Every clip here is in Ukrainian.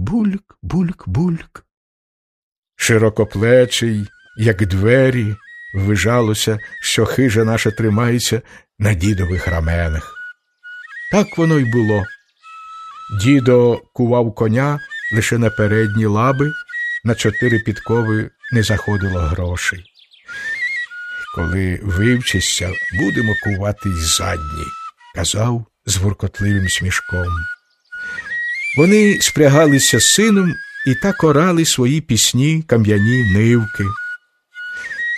бульк, бульк, бульк. Широкоплечий, як двері, ввижалося, що хижа наша тримається на дідових раменах. Так воно й було. Дідо кував коня лише на передні лаби, на чотири підкови не заходило грошей. Коли вивчишся, будемо кувати й задні, казав з воркотливим смішком. Вони спрягалися з сином і так орали свої пісні кам'яні нивки.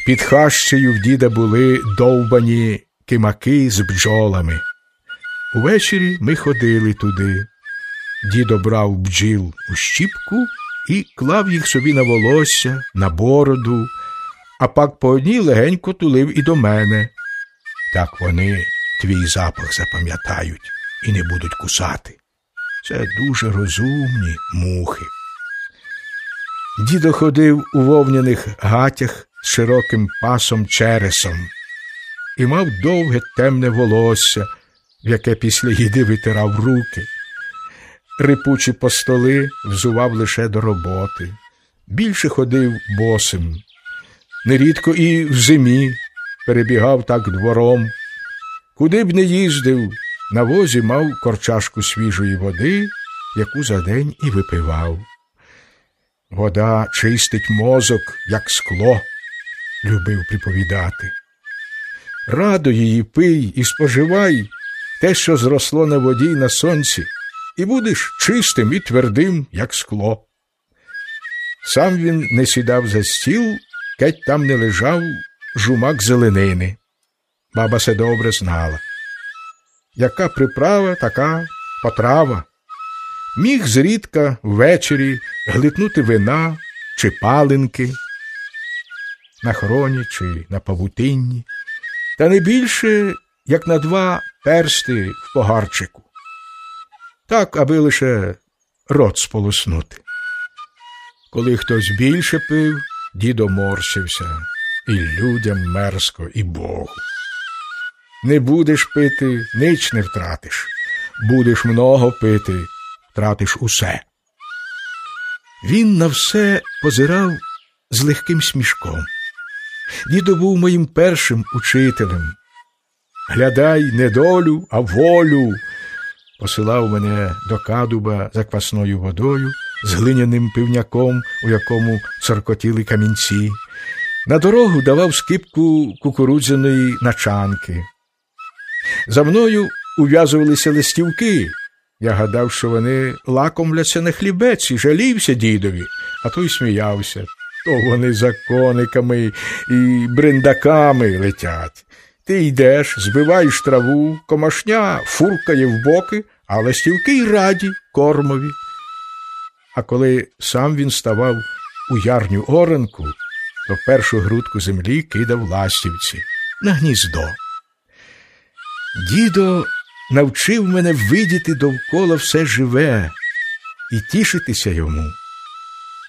Під хащею в діда були довбані кимаки з бджолами. Увечері ми ходили туди. Дідо брав бджіл у щіпку і клав їх собі на волосся, на бороду, а пак по одній легенько тулив і до мене. Так вони твій запах запам'ятають і не будуть кусати. Це дуже розумні мухи. Дідо ходив у вовняних гатях з широким пасом чересом і мав довге темне волосся, в яке після їди витирав руки. Рипучі постоли взував лише до роботи, більше ходив босим. Нерідко і в зимі перебігав так двором. Куди б не їздив, на возі мав корчашку свіжої води, яку за день і випивав. Вода чистить мозок, як скло, любив приповідати. Радо її пий і споживай те, що зросло на воді й на сонці, і будеш чистим і твердим, як скло. Сам він не сідав за стіл, кеть там не лежав жумак зеленини. Баба се добре знала. Яка приправа, така потрава. Міг зрідка ввечері глитнути вина чи палинки на хроні чи на павутинні, та не більше, як на два персти в погарчику. Так, аби лише рот сполоснути. Коли хтось більше пив, дідо морщився, і людям мерзко, і Богу. Не будеш пити, нич не втратиш, будеш много пити, втратиш усе. Він на все позирав з легким смішком. Дідо був моїм першим учителем. Глядай не долю, а волю. Посилав мене до кадуба за квасною водою, з глиняним пивняком, у якому царкотіли камінці. На дорогу давав скипку кукурудзяної начанки. За мною ув'язувалися листівки. Я гадав, що вони лакомляться на хлібець і жалівся дідові, а той сміявся. То вони за кониками і бриндаками летять. Ти йдеш, збиваєш траву, комашня фуркає в боки, а листівки й раді кормові. А коли сам він ставав у ярню оранку, то першу грудку землі кидав ластівці на гніздо. Дідо навчив мене видіти довкола все живе і тішитися йому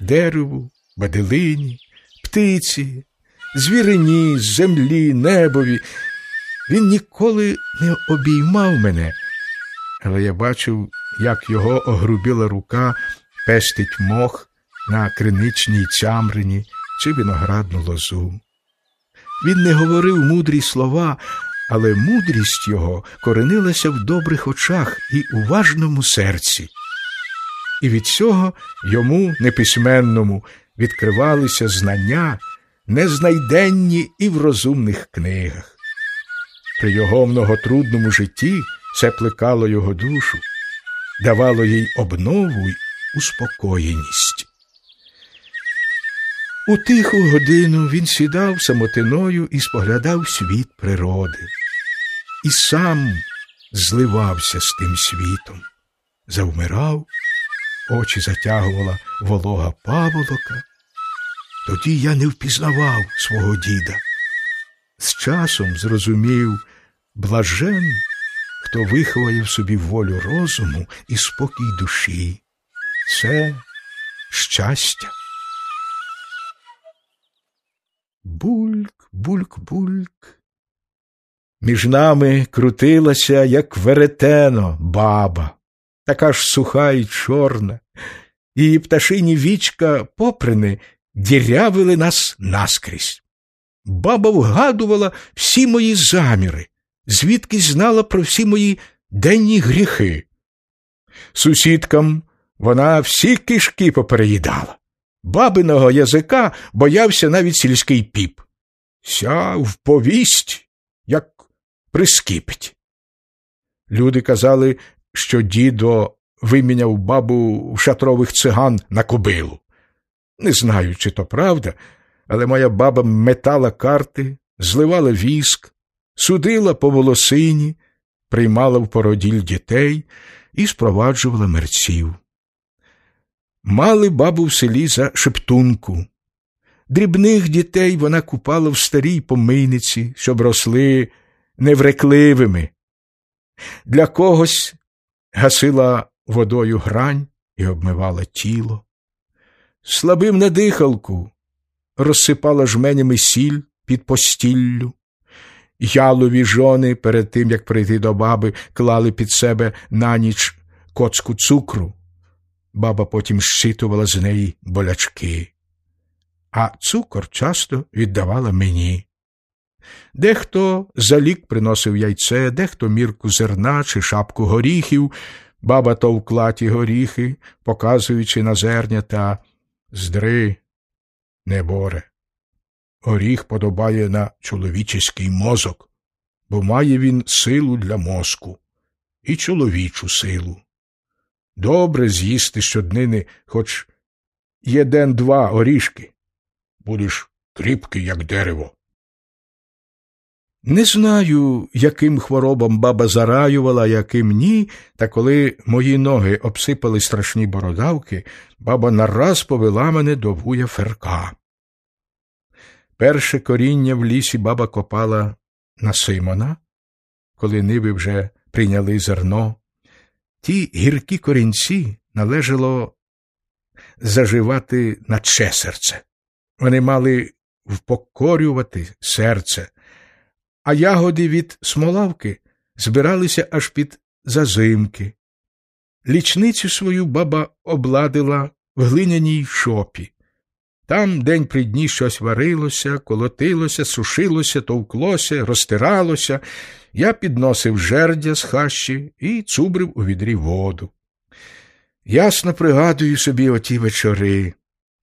дереву, баделині, птиці, звірині, землі, небові. Він ніколи не обіймав мене, але я бачив, як його огрубіла рука пестить мох на криничній цямрині чи виноградну лозу. Він не говорив мудрі слова, але мудрість його коренилася в добрих очах і уважному серці. І від цього йому, неписьменному, відкривалися знання, незнайденні і в розумних книгах. При його многотрудному житті це плекало його душу, давало їй обнову й успокоєність. У тиху годину він сідав самотиною і споглядав світ природи, і сам зливався з тим світом, завмирав, очі затягувала волога паволока. Тоді я не впізнавав свого діда. З часом зрозумів блажен, хто виховає в собі волю розуму і спокій душі. Це щастя. Бульк, бульк, бульк. Між нами крутилася, як веретено, баба, така ж суха і чорна, і пташині вічка поприни дірявили нас наскрізь. Баба вгадувала всі мої заміри, звідки знала про всі мої денні гріхи. Сусідкам вона всі кишки попереїдала. Бабиного язика боявся навіть сільський піп. Ся в повість, як прискіпить. Люди казали, що дідо виміняв бабу в шатрових циган на кобилу. Не знаю, чи то правда, але моя баба метала карти, зливала віск, судила по волосині, приймала в породіль дітей і спроваджувала мерців. Мали бабу в селі за шептунку. Дрібних дітей вона купала в старій помийниці, щоб росли неврекливими. Для когось гасила водою грань і обмивала тіло. Слабим на дихалку розсипала жменями сіль під постіллю. Ялові жони перед тим, як прийти до баби, клали під себе на ніч коцку цукру. Баба потім щитувала з неї болячки, а цукор часто віддавала мені. Дехто за лік приносив яйце, дехто мірку зерна чи шапку горіхів, баба товкла ті горіхи, показуючи на зерня та здри, не боре. Горіх подобає на чоловічий мозок, бо має він силу для мозку і чоловічу силу. Добре з'їсти щоднини хоч єден два орішки. Будеш кріпкий, як дерево. Не знаю, яким хворобам баба зараювала, яким ні, та коли мої ноги обсипали страшні бородавки, баба нараз повела мене до вуя ферка. Перше коріння в лісі баба копала на Симона, коли ниви вже прийняли зерно. Ті гіркі корінці належало заживати на че серце. Вони мали впокорювати серце, а ягоди від смолавки збиралися аж під зазимки. Лічницю свою баба обладила в глиняній шопі. Там день при дні щось варилося, колотилося, сушилося, товклося, розтиралося. Я підносив жердя з хащі і цубрив у відрі воду. Ясно пригадую собі оті вечори.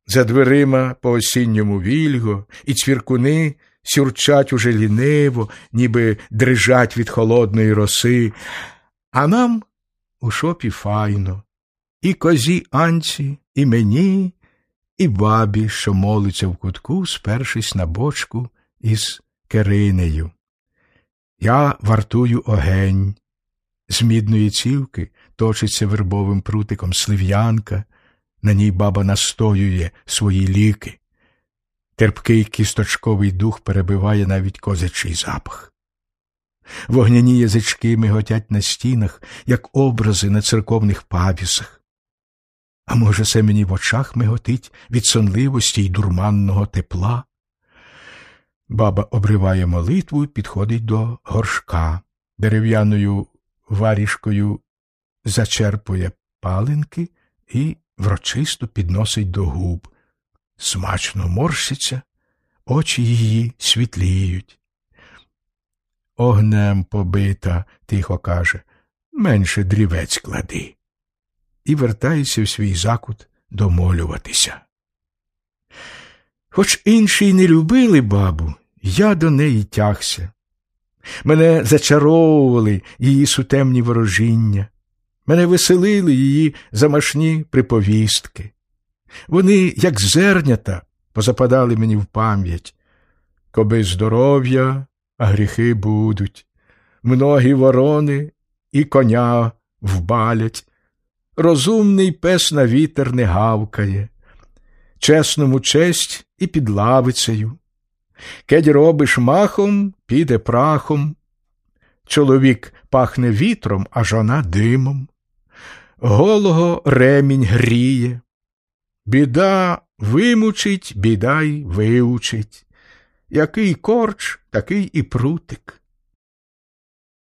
За дверима по осінньому вільго, і цвіркуни сюрчать уже ліниво, ніби дрижать від холодної роси, а нам у шопі файно, і козі анці, і мені, і бабі, що молиться в кутку, спершись на бочку із керинею. Я вартую огень. З мідної цівки точиться вербовим прутиком слив'янка, на ній баба настоює свої ліки. Терпкий кісточковий дух перебиває навіть козячий запах. Вогняні язички миготять на стінах, як образи на церковних павісах. А може, це мені в очах миготить від сонливості й дурманного тепла? Баба обриває молитву і підходить до горшка, дерев'яною варішкою зачерпує палинки і врочисто підносить до губ. Смачно морщиться, очі її світліють. Огнем побита, тихо каже, менше дрівець клади. І вертається в свій закут домолюватися. Хоч інші й не любили бабу, я до неї тягся. Мене зачаровували її сутемні ворожіння, мене веселили її замашні приповістки. Вони, як зернята, позападали мені в пам'ять. Коби здоров'я, а гріхи будуть, многі ворони і коня вбалять, розумний пес на вітер не гавкає, чесному честь і під лавицею. Кедь робиш махом, піде прахом. Чоловік пахне вітром, а жона димом. Голого ремінь гріє. Біда вимучить, біда й виучить. Який корч, такий і прутик.